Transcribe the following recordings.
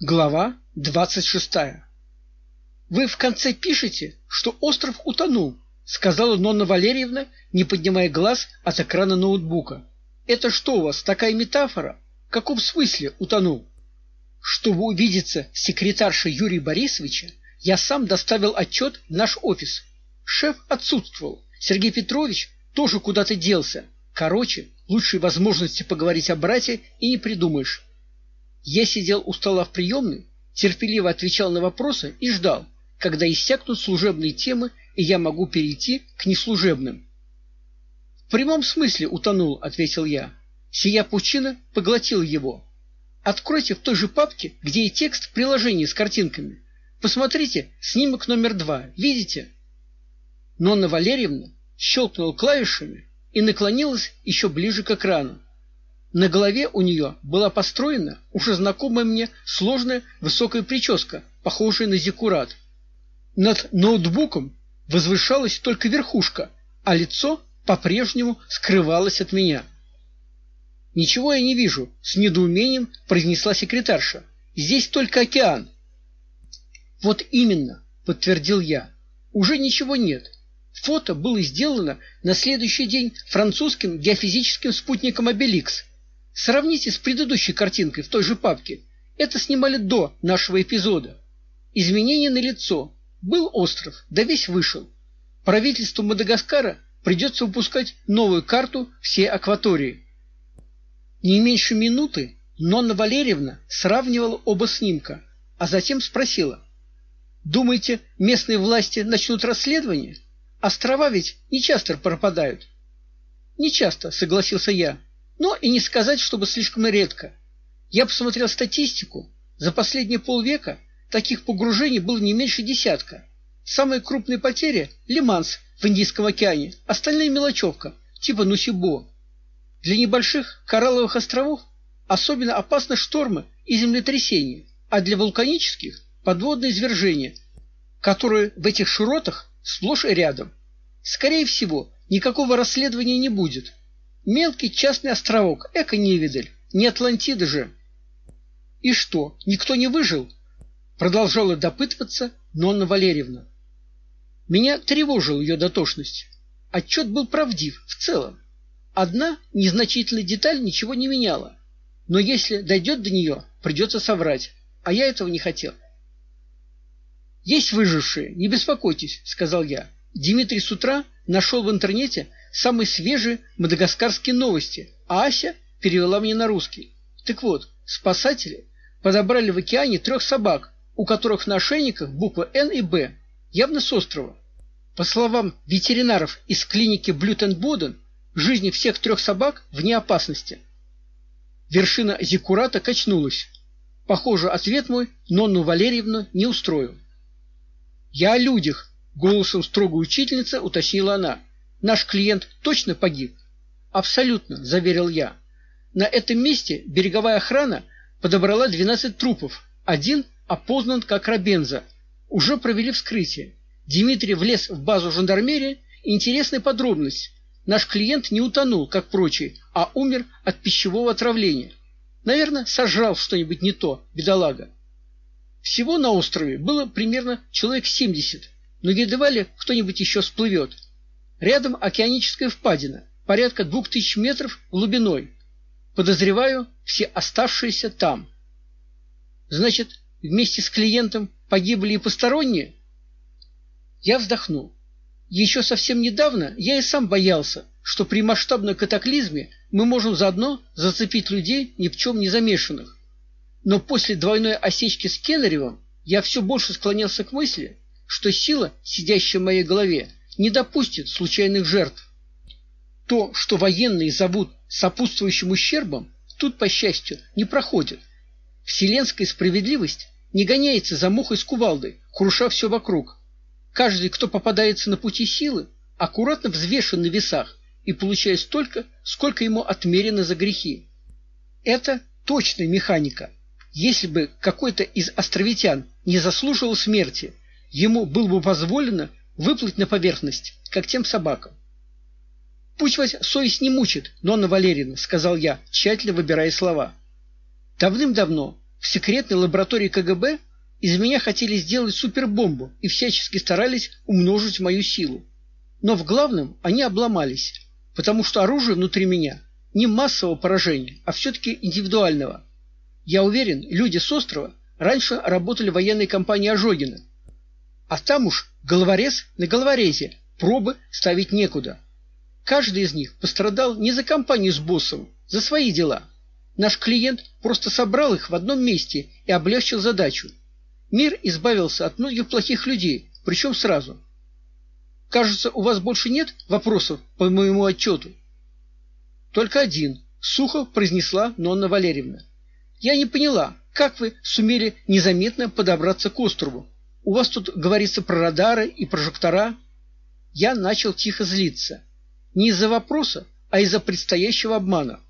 Глава двадцать шестая. Вы в конце пишете, что остров утонул, сказала Нонна Валерьевна, не поднимая глаз от экрана ноутбука. Это что у вас такая метафора? В каком смысле утонул? Чтобы увидеться с секретаршей Юрия Борисовича, я сам доставил отчет в наш офис. Шеф отсутствовал. Сергей Петрович тоже куда-то делся. Короче, лучшей возможности поговорить о брате и не придумаешь. Я сидел у стола в приемной, терпеливо отвечал на вопросы и ждал, когда иссякнут служебные темы, и я могу перейти к неслужебным. В прямом смысле утонул, ответил я. Сия пучина поглотил его. Откройте в той же папке, где и текст приложения с картинками. Посмотрите снимок номер два. Видите? Нонна Валерьевна щелкнула клавишами и наклонилась еще ближе к экрану. На голове у нее была построена уже знакомая мне сложная высокая прическа, похожая на зиккурат. Над ноутбуком возвышалась только верхушка, а лицо по-прежнему скрывалось от меня. Ничего я не вижу, с недоумением произнесла секретарша. Здесь только океан. Вот именно, подтвердил я. Уже ничего нет. Фото было сделано на следующий день французским геофизическим спутником Обеликс. Сравните с предыдущей картинкой в той же папке. Это снимали до нашего эпизода. Изменение на лицо. Был остров, да весь вышел. Правительству Мадагаскара придется выпускать новую карту всей акватории. Не меньше минуты Нонна Валерьевна сравнивала оба снимка, а затем спросила: "Думаете, местные власти начнут расследование? Острова ведь не часто пропадают". "Не часто", согласился я но и не сказать, чтобы слишком редко. Я посмотрел статистику. За последние полвека таких погружений было не меньше десятка. Самые крупные потери Лиманс в Индийском океане, остальные мелочевка, типа Нусибо. Для небольших коралловых островов особенно опасны штормы и землетрясения, а для вулканических подводные извержения, которые в этих широтах сплошь и рядом. Скорее всего, никакого расследования не будет. Мелкий частный островок, эко-невидаль, не Атлантида же. И что, никто не выжил? Продолжала допытываться Нонна Валерьевна. Меня тревожила ее дотошность. Отчет был правдив в целом. Одна незначительная деталь ничего не меняла. Но если дойдет до нее, придется соврать, а я этого не хотел. Есть выжившие, не беспокойтесь, сказал я. Дмитрий с утра нашел в интернете самые свежие мадагаскарские новости, а Ася перевела мне на русский. Так вот, спасатели подобрали в океане трех собак, у которых на ошейниках буквы Н и Б, явно с острова. По словам ветеринаров из клиники Блютенбоден, жизни всех трех собак вне опасности. Вершина зиккурата качнулась. Похоже, ответ мой Нонну Валерьевну не устроил. Я о людях, голосом строгой учительницы уточнила она. Наш клиент точно погиб. Абсолютно, заверил я. На этом месте береговая охрана подобрала 12 трупов. Один опознан как Рабенза. Уже провели вскрытие. Дмитрий влез в базу жандармерии. Интересная подробность. Наш клиент не утонул, как прочие, а умер от пищевого отравления. Наверное, сожрал что-нибудь не то, бедолага. Всего на острове было примерно человек 70, но едва ли кто-нибудь еще всплывет. Рядом океаническая впадина, порядка двух тысяч метров глубиной. Подозреваю, все оставшиеся там. Значит, вместе с клиентом погибли и посторонние? Я вздохнул. Еще совсем недавно я и сам боялся, что при масштабном катаклизме мы можем заодно зацепить людей ни в чем не замешанных. Но после двойной осечки с Кеннеревым я все больше склонялся к мысли, что сила, сидящая в моей голове, не допустит случайных жертв. То, что военные зовут сопутствующим ущербом, тут, по счастью, не проходит. Вселенская справедливость не гоняется за мухой с кувалдой, круша все вокруг. Каждый, кто попадается на пути силы, аккуратно взвешен на весах и получает столько, сколько ему отмерено за грехи. Это точная механика. Если бы какой-то из островитян не заслуживал смерти, ему было бы позволено выплыть на поверхность, как тем собакам. Пусть вас совесть не мучит, Нонна Валерьевна, сказал я, тщательно выбирая слова. Давным-давно В секретной лаборатории КГБ из меня хотели сделать супербомбу и всячески старались умножить мою силу. Но в главном они обломались, потому что оружие внутри меня не массового поражения, а все таки индивидуального. Я уверен, люди с острова раньше работали в военной компании Ожогина. А там уж головорез на головорезе, пробы ставить некуда. Каждый из них пострадал не за компанию с боссом, за свои дела. Наш клиент просто собрал их в одном месте и облегчил задачу. Мир избавился от многих плохих людей, причем сразу. Кажется, у вас больше нет вопросов по моему отчету?» Только один, сухо произнесла Нонна Валерьевна. Я не поняла, как вы сумели незаметно подобраться к острову? У вас тут говорится про радары и прожектора. Я начал тихо злиться. Не из-за вопроса, а из-за предстоящего обмана.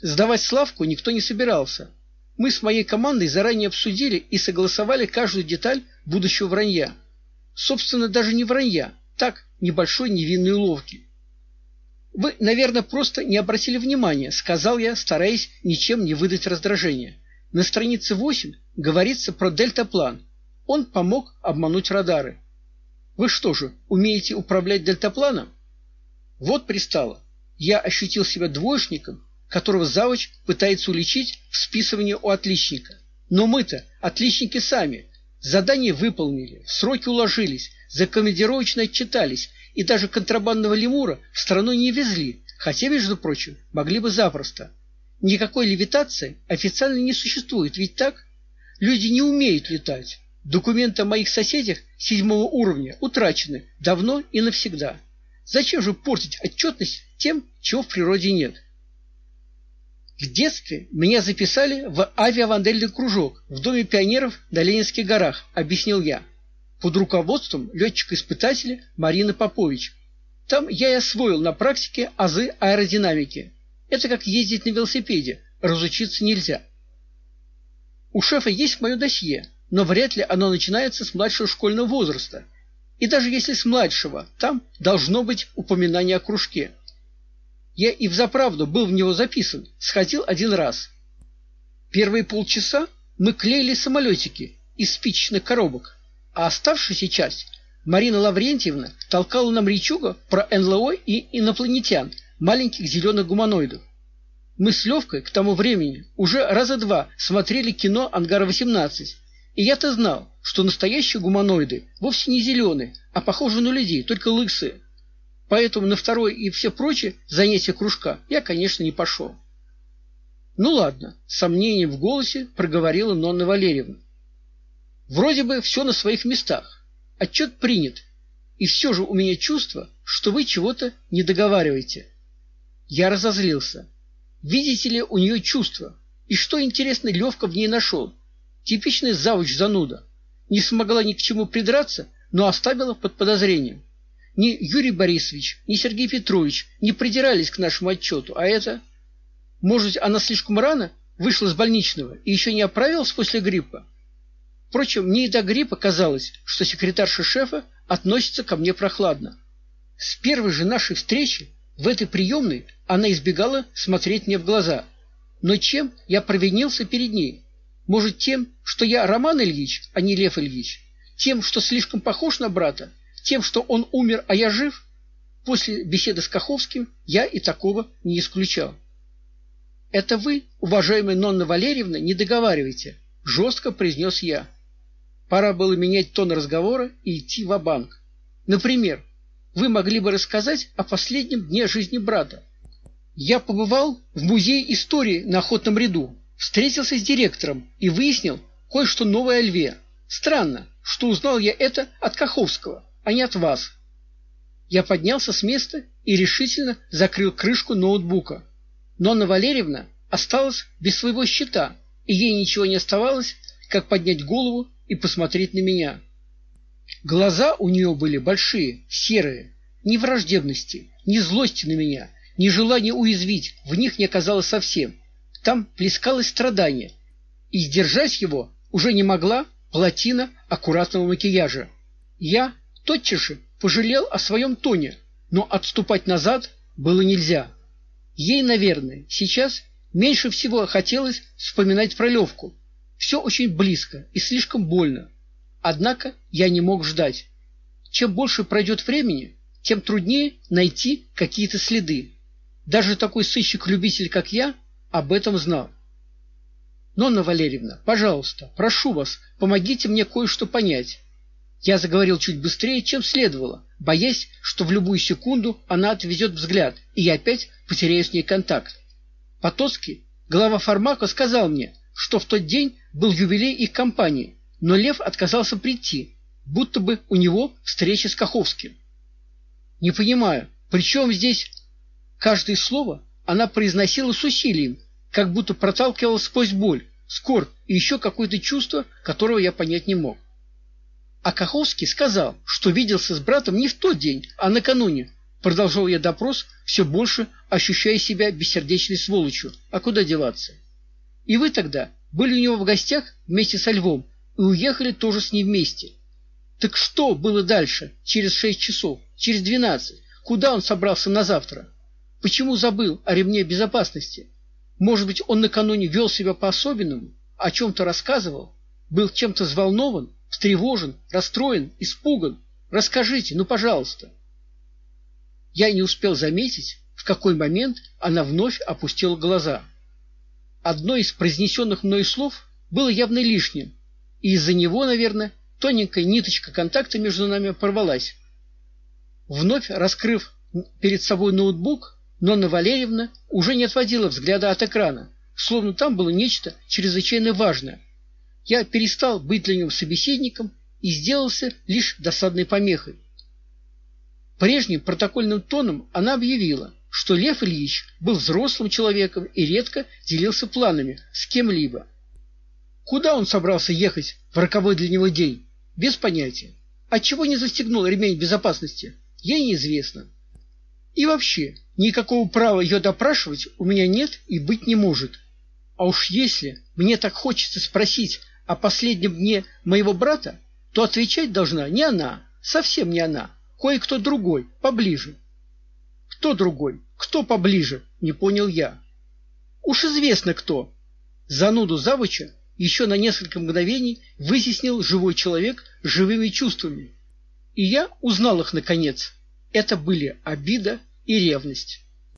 Сдавать Славку никто не собирался. Мы с моей командой заранее обсудили и согласовали каждую деталь будущего вранья. Собственно, даже не вранья, так, небольшой невинной уловки. Вы, наверное, просто не обратили внимания, сказал я, стараясь ничем не выдать раздражения. На странице 8 говорится про дельтаплан. Он помог обмануть радары. Вы что же, умеете управлять дельтапланом? Вот пристало. Я ощутил себя двоечником, которого завуч пытается уличить в списывании у отличника. Но мы-то отличники сами. Задание выполнили, в сроки уложились, за командировочно отчитались и даже контрабандного лемура в страну не везли, хотя, между прочим, могли бы запросто. Никакой левитации официально не существует, ведь так? Люди не умеют летать. Документы о моих соседях седьмого уровня утрачены давно и навсегда. Зачем же портить отчетность тем, чего в природе нет? В детстве меня записали в авиавандельный кружок в Доме пионеров на Ленинских горах, объяснил я под руководством летчика-испытателя Марины Попович. Там я и освоил на практике азы аэродинамики. Это как ездить на велосипеде, разучиться нельзя. У шефа есть мое досье, но вряд ли оно начинается с младшего школьного возраста. И даже если с младшего, там должно быть упоминание о кружке. Я и взаправду был в него записан, сходил один раз. Первые полчаса мы клеили самолетики из спичечных коробок а оставшуюся часть Марина Лаврентьевна толкала нам речуга про НЛО и инопланетян, маленьких зеленых гуманоидов. Мы с Левкой к тому времени уже раза два смотрели кино «Ангар-18», и я-то знал, что настоящие гуманоиды вовсе не зеленые, а похожи на людей, только лысые. Поэтому на второе и все прочие занятия кружка я, конечно, не пошел. Ну ладно, с сомнением в голосе проговорила Нонна Валерьевна. Вроде бы все на своих местах. Отчет принят. И все же у меня чувство, что вы чего-то не договариваете. Я разозлился. Видите ли, у нее чувство. И что интересно, Левка в ней нашел? Типичный завуч зануда. Не смогла ни к чему придраться, но оставила под подозрением. Ни Юрий Борисович, ни Сергей Петрович не придирались к нашему отчету, а это может, она слишком рано вышла с больничного и еще не оправилась после гриппа? Впрочем, мне и до гриппа казалось, что секретарша шефа относится ко мне прохладно. С первой же нашей встречи в этой приемной она избегала смотреть мне в глаза. Но чем я провинился перед ней? Может, тем, что я Роман Ильич, а не Лев Ильич? Тем, что слишком похож на брата? Тем, что он умер, а я жив? После беседы с Каховским я и такого не исключал. Это вы, уважаемая Нонна Валерьевна, не договариваете, жестко произнес я. Пора было менять тон разговора и идти в банк Например, вы могли бы рассказать о последнем дне жизни брата. Я побывал в музее истории на Охотном ряду, встретился с директором и выяснил кое-что новое о льве. Странно, что узнал я это от Каховского, а не от вас. Я поднялся с места и решительно закрыл крышку ноутбука. Но Анна Валерьевна осталась без своего счета, и ей ничего не оставалось, как поднять голову и посмотреть на меня. Глаза у нее были большие, серые, ни враждебности, ни злости на меня, ни желания уязвить в них не оказалось совсем. Там плескалось страдание, и сдержать его уже не могла плотина аккуратного макияжа. Я тотчас же пожалел о своем тоне, но отступать назад было нельзя. Ей, наверное, сейчас меньше всего хотелось вспоминать про Левку, Все очень близко и слишком больно. Однако я не мог ждать. Чем больше пройдет времени, тем труднее найти какие-то следы. Даже такой сыщик-любитель, как я, об этом знал. Нонна Валерьевна, пожалуйста, прошу вас, помогите мне кое-что понять. Я заговорил чуть быстрее, чем следовало, боясь, что в любую секунду она отведет взгляд, и я опять потеряю с ней контакт. Потоцкий, глава Фармака, сказал мне, что в тот день был юбилей их компании, но Лев отказался прийти, будто бы у него встреча с Каховским. Не понимаю, при чем здесь каждое слово она произносила с усилием, как будто проталкивала сквозь боль, скорбь и еще какое-то чувство, которого я понять не мог. А Каховский сказал, что виделся с братом не в тот день, а накануне. Продолжал я допрос, все больше ощущая себя бессердечной сволочью. А куда деваться? И вы тогда были у него в гостях вместе со Львом и уехали тоже с ним вместе. Так что было дальше, через шесть часов, через двенадцать? Куда он собрался на завтра? Почему забыл о ремне безопасности? Может быть, он накануне вел себя по-особенному, о чем то рассказывал, был чем-то взволнован, встревожен, расстроен, испуган? Расскажите, ну, пожалуйста. Я не успел заметить, в какой момент она вновь опустила глаза. Одно из произнесенных мной слов было явно лишним, и из-за него, наверное, тоненькая ниточка контакта между нами порвалась. Вновь раскрыв перед собой ноутбук, Нонна Валерьевна уже не отводила взгляда от экрана, словно там было нечто чрезвычайно важное. Я перестал быть для него собеседником и сделался лишь досадной помехой. Прежним протокольным тоном она объявила, что Лев Ильич был взрослым человеком и редко делился планами с кем-либо. Куда он собрался ехать в роковой для него день? Без понятия. Отчего не застегнул ремень безопасности? Ей неизвестно. И вообще, никакого права ее допрашивать у меня нет и быть не может. А уж если мне так хочется спросить о последнем дне моего брата, то отвечать должна не она, совсем не она, кое-кто другой, поближе. Кто другой? Кто поближе? Не понял я. Уж известно кто. Зануду завуча еще на несколько мгновений вытеснил живой человек живыми чувствами. И я узнал их наконец. Это были обида и ревность.